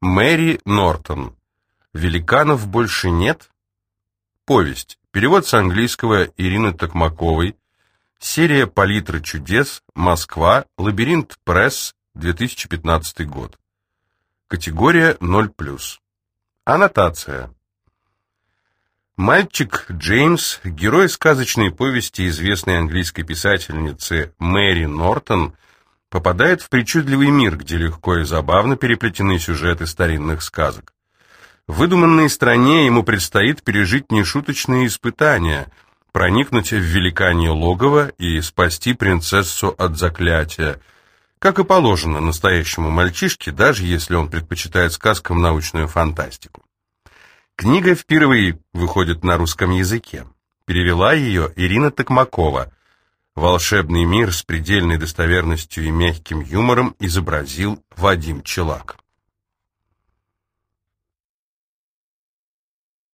Мэри Нортон. Великанов больше нет? Повесть. Перевод с английского Ирины Токмаковой. Серия «Палитра чудес. Москва. Лабиринт пресс. 2015 год». Категория 0+. Аннотация. Мальчик Джеймс, герой сказочной повести известной английской писательницы Мэри Нортон, попадает в причудливый мир, где легко и забавно переплетены сюжеты старинных сказок. В выдуманной стране ему предстоит пережить нешуточные испытания, проникнуть в великанье логово и спасти принцессу от заклятия, как и положено настоящему мальчишке, даже если он предпочитает сказкам научную фантастику. Книга впервые выходит на русском языке. Перевела ее Ирина Токмакова. Волшебный мир с предельной достоверностью и мягким юмором изобразил Вадим Челак.